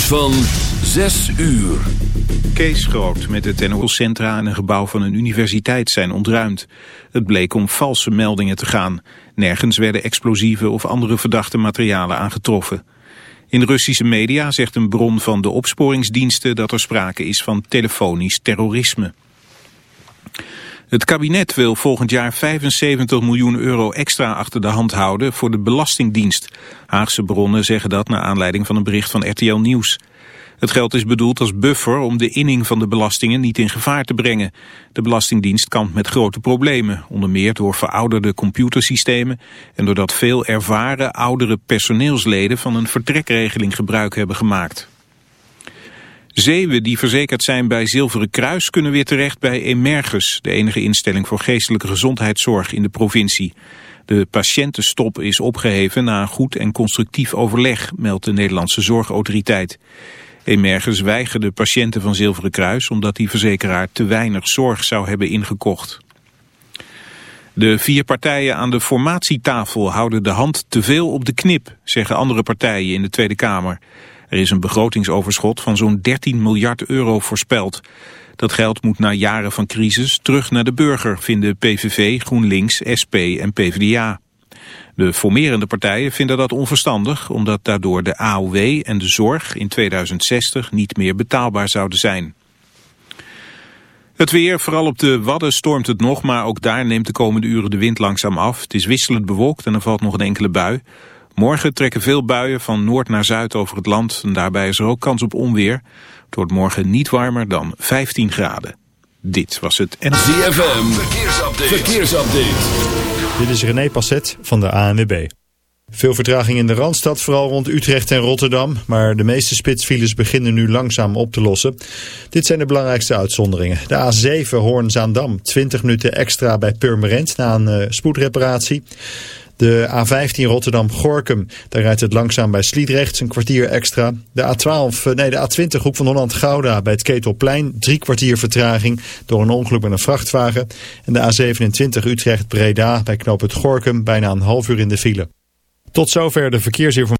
Van 6 uur. Kees Groot met het NOS-centra en een gebouw van een universiteit zijn ontruimd. Het bleek om valse meldingen te gaan. Nergens werden explosieve of andere verdachte materialen aangetroffen. In Russische media zegt een bron van de opsporingsdiensten dat er sprake is van telefonisch terrorisme. Het kabinet wil volgend jaar 75 miljoen euro extra achter de hand houden voor de Belastingdienst. Haagse bronnen zeggen dat naar aanleiding van een bericht van RTL Nieuws. Het geld is bedoeld als buffer om de inning van de belastingen niet in gevaar te brengen. De Belastingdienst kampt met grote problemen, onder meer door verouderde computersystemen en doordat veel ervaren oudere personeelsleden van een vertrekregeling gebruik hebben gemaakt. Zeeuwen die verzekerd zijn bij Zilveren Kruis kunnen weer terecht bij Emergus, de enige instelling voor geestelijke gezondheidszorg in de provincie. De patiëntenstop is opgeheven na een goed en constructief overleg, meldt de Nederlandse Zorgautoriteit. Emergus weigerde patiënten van Zilveren Kruis omdat die verzekeraar te weinig zorg zou hebben ingekocht. De vier partijen aan de formatietafel houden de hand te veel op de knip, zeggen andere partijen in de Tweede Kamer. Er is een begrotingsoverschot van zo'n 13 miljard euro voorspeld. Dat geld moet na jaren van crisis terug naar de burger, vinden PVV, GroenLinks, SP en PvdA. De formerende partijen vinden dat onverstandig, omdat daardoor de AOW en de zorg in 2060 niet meer betaalbaar zouden zijn. Het weer, vooral op de Wadden stormt het nog, maar ook daar neemt de komende uren de wind langzaam af. Het is wisselend bewolkt en er valt nog een enkele bui. Morgen trekken veel buien van noord naar zuid over het land en daarbij is er ook kans op onweer. Het wordt morgen niet warmer dan 15 graden. Dit was het ZFM, verkeersupdate. verkeersupdate. Dit is René Passet van de ANWB. Veel vertraging in de Randstad, vooral rond Utrecht en Rotterdam. Maar de meeste spitsfiles beginnen nu langzaam op te lossen. Dit zijn de belangrijkste uitzonderingen. De A7 Hoorn-Zaandam, 20 minuten extra bij Purmerend na een uh, spoedreparatie. De A15 Rotterdam-Gorkum, daar rijdt het langzaam bij Sliedrecht, een kwartier extra. De A12, eh, nee de A20 Hoek van Holland-Gouda bij het Ketelplein, drie kwartier vertraging door een ongeluk met een vrachtwagen. En de A27 Utrecht-Breda bij knoop Gorkum, bijna een half uur in de file. Tot zover de verkeersinformatie.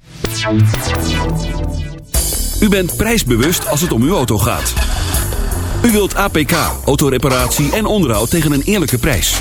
U bent prijsbewust als het om uw auto gaat. U wilt APK, autoreparatie en onderhoud tegen een eerlijke prijs.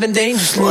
been dangerously.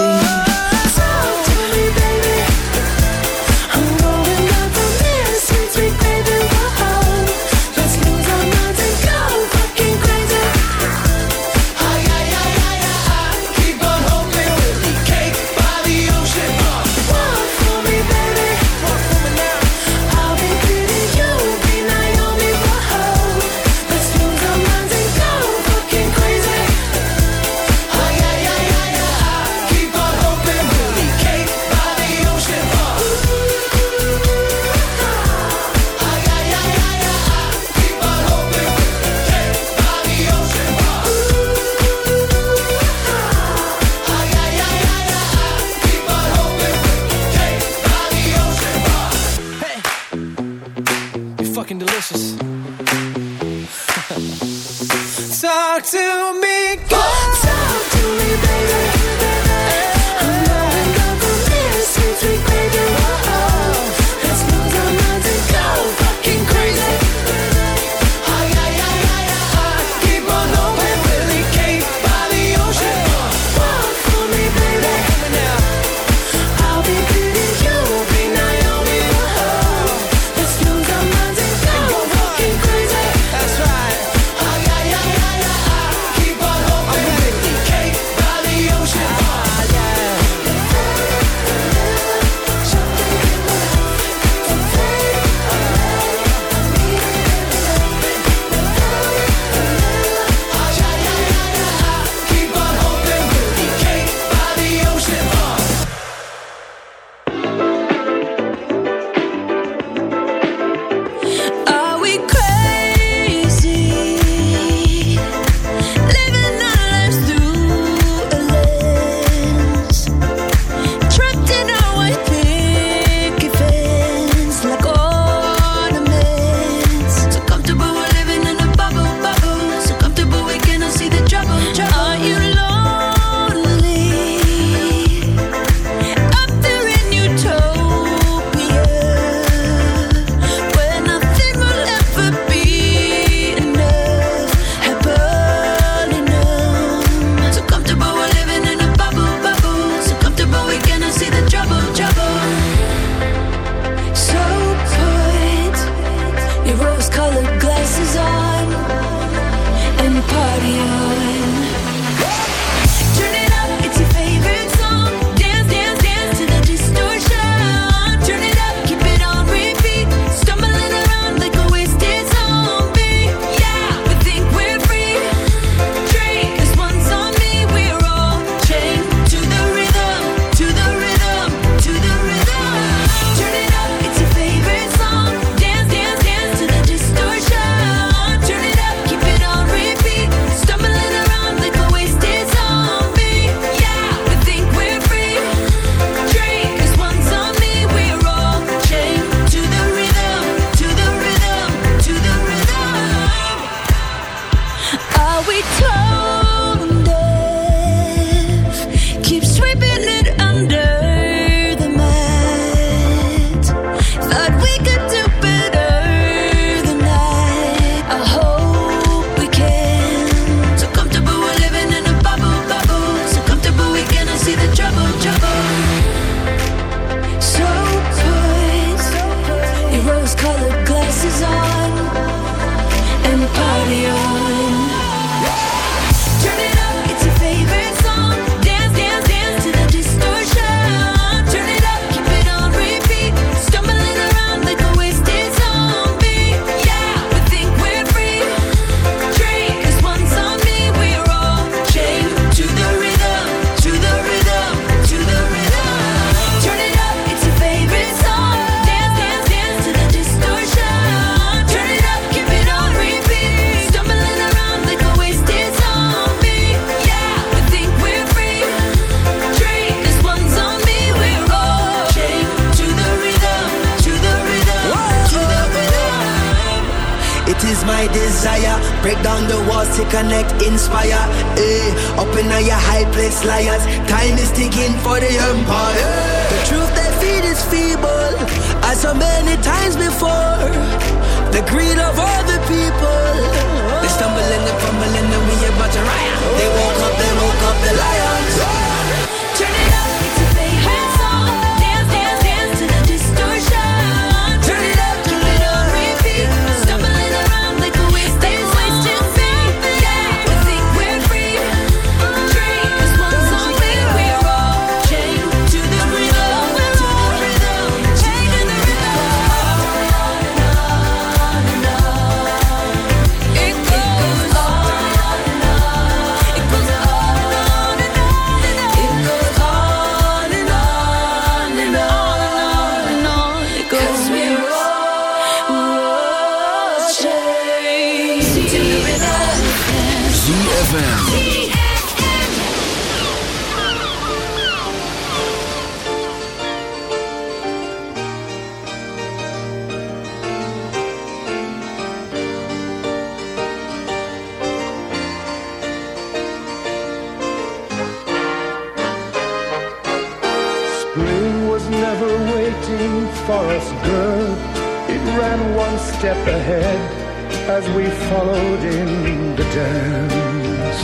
as we followed in the dance.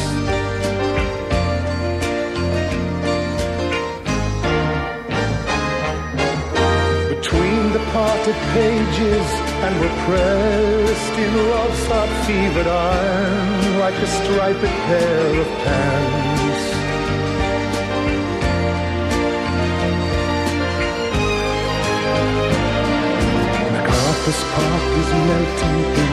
Between the parted pages and were pressed in love's hot fevered iron like a striped pair of pants. MacArthur's Park is melting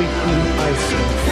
frequent bicycle.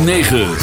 106.9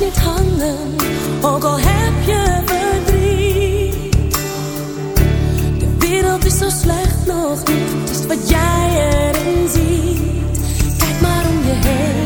niet hangen, ook al heb je verdriet. De wereld is zo slecht nog niet, het is wat jij erin ziet. Kijk maar om je heen.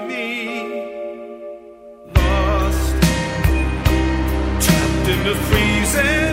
The freezing.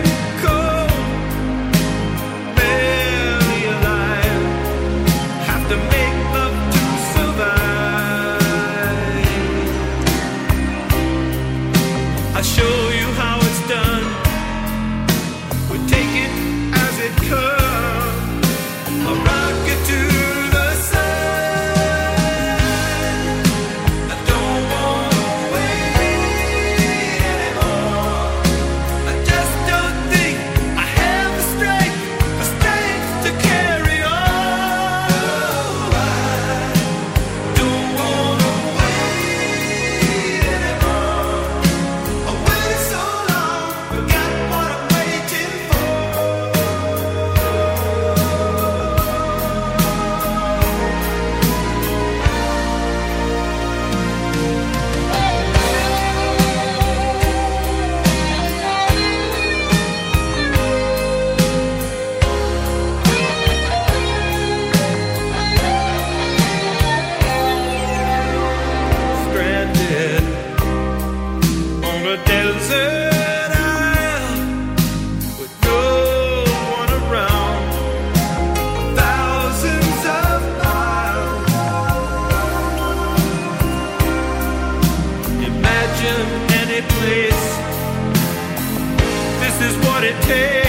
stay.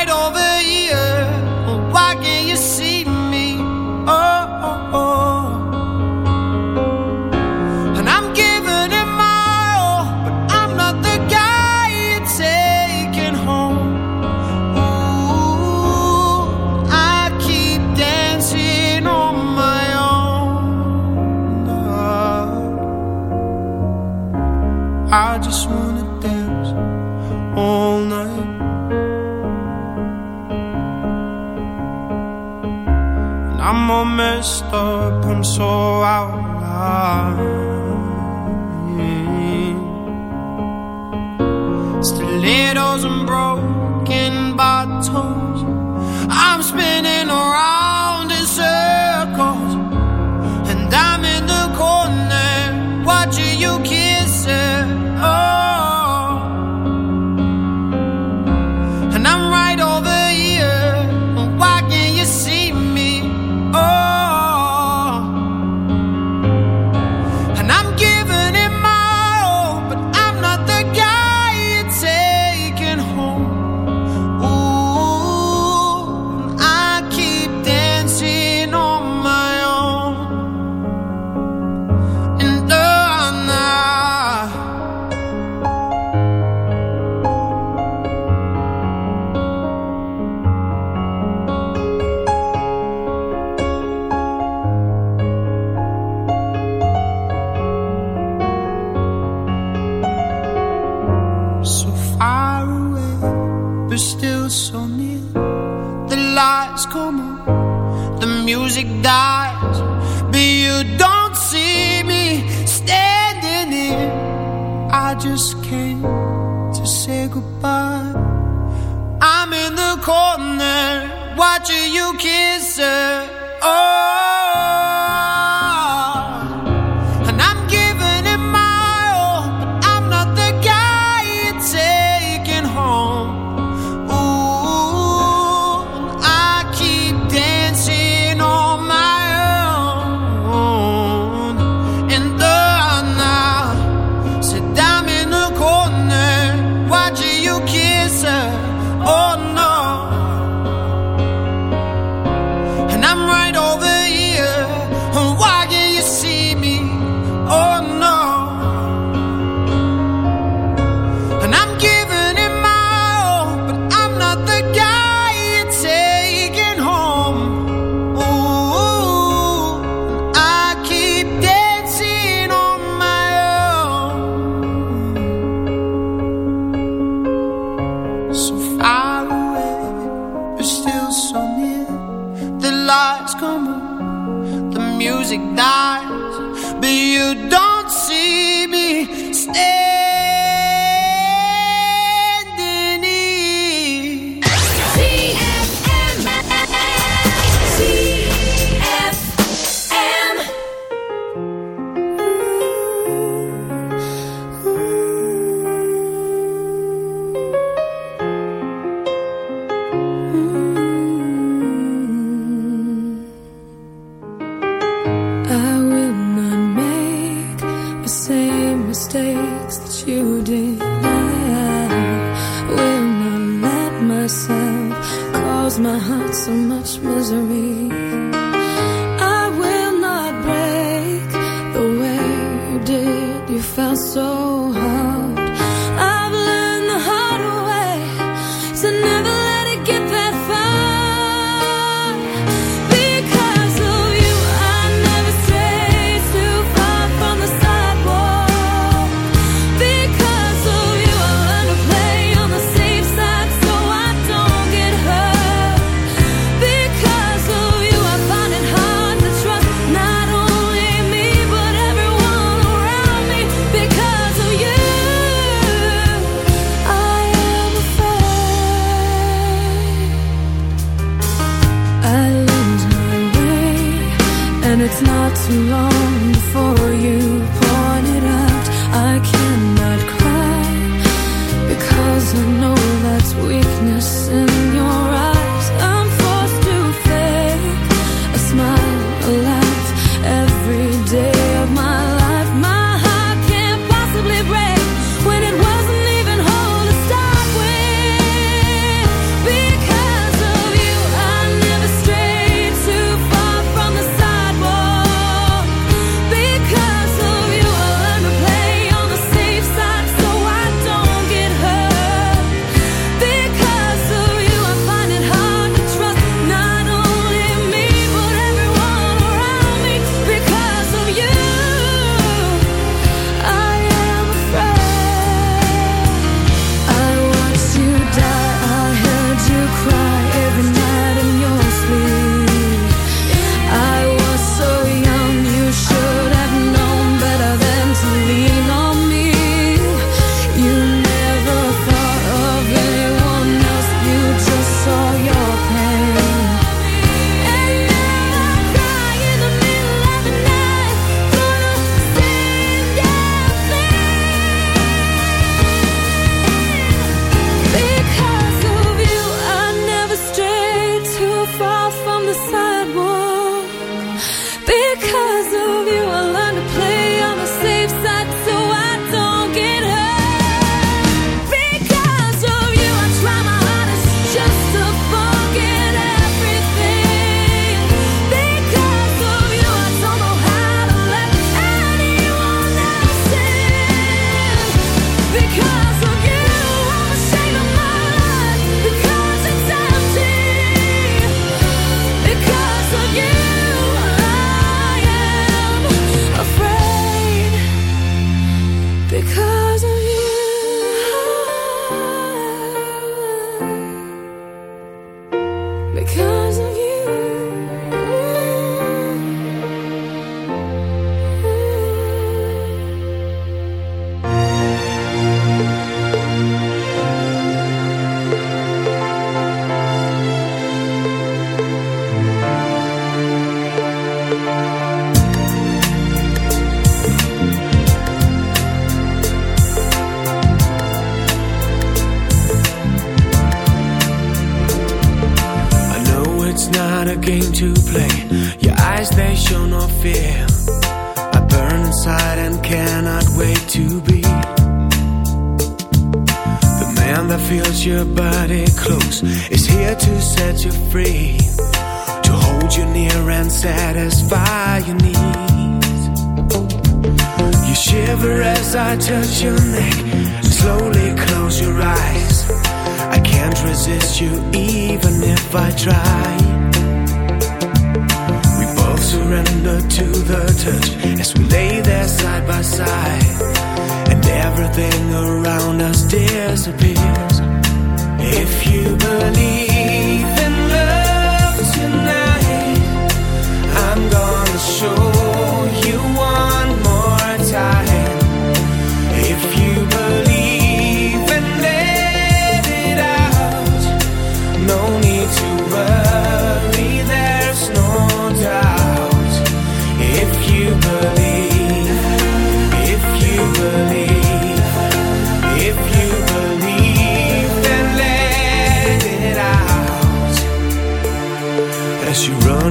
corazón.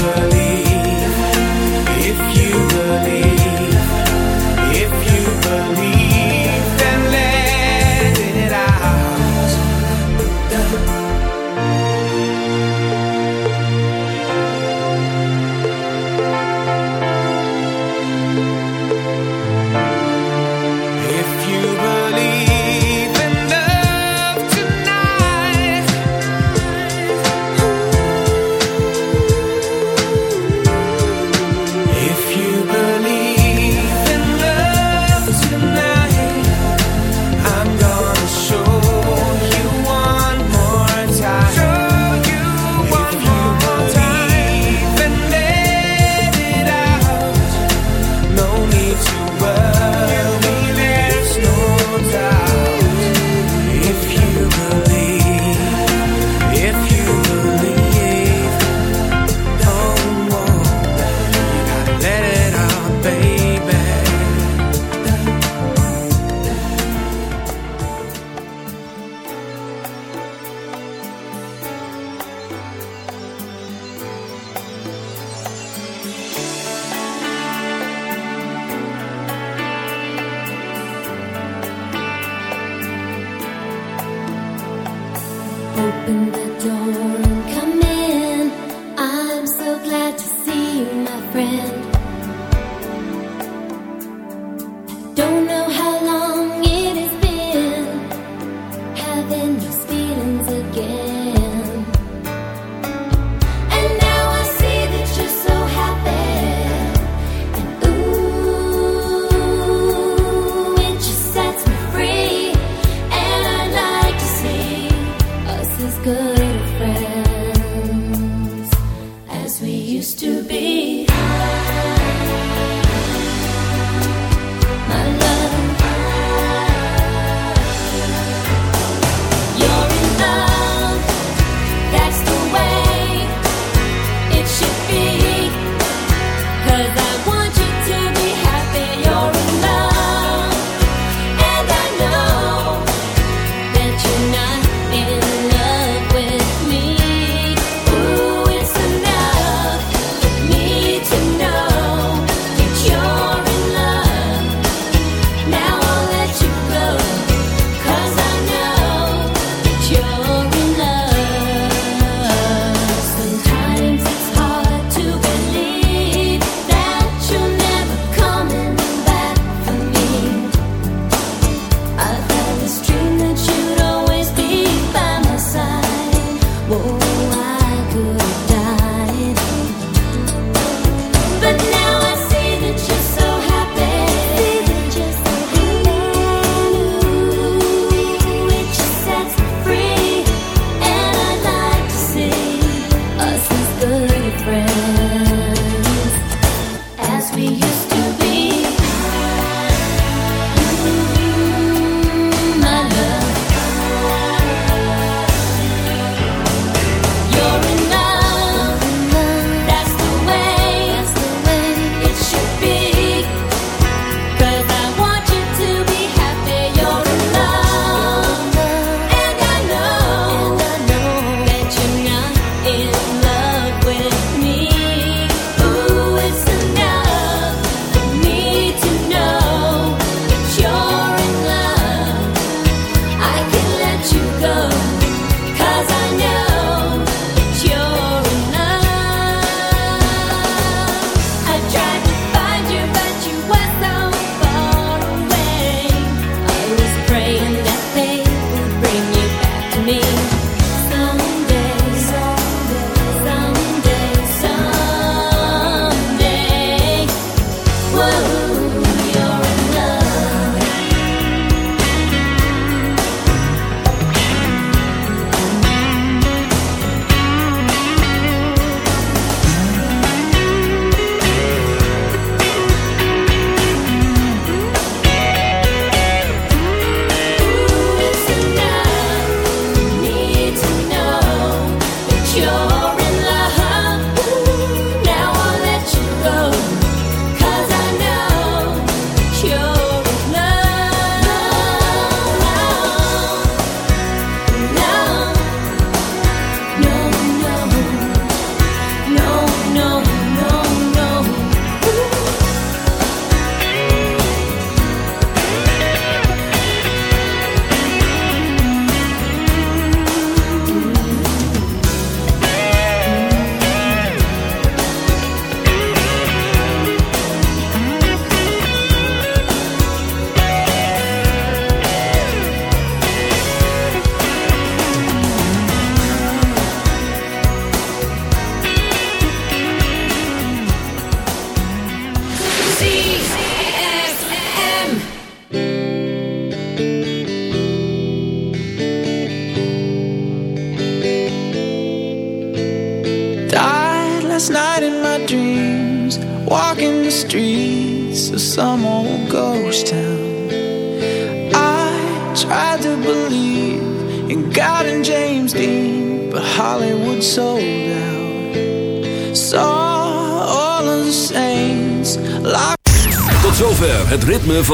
believe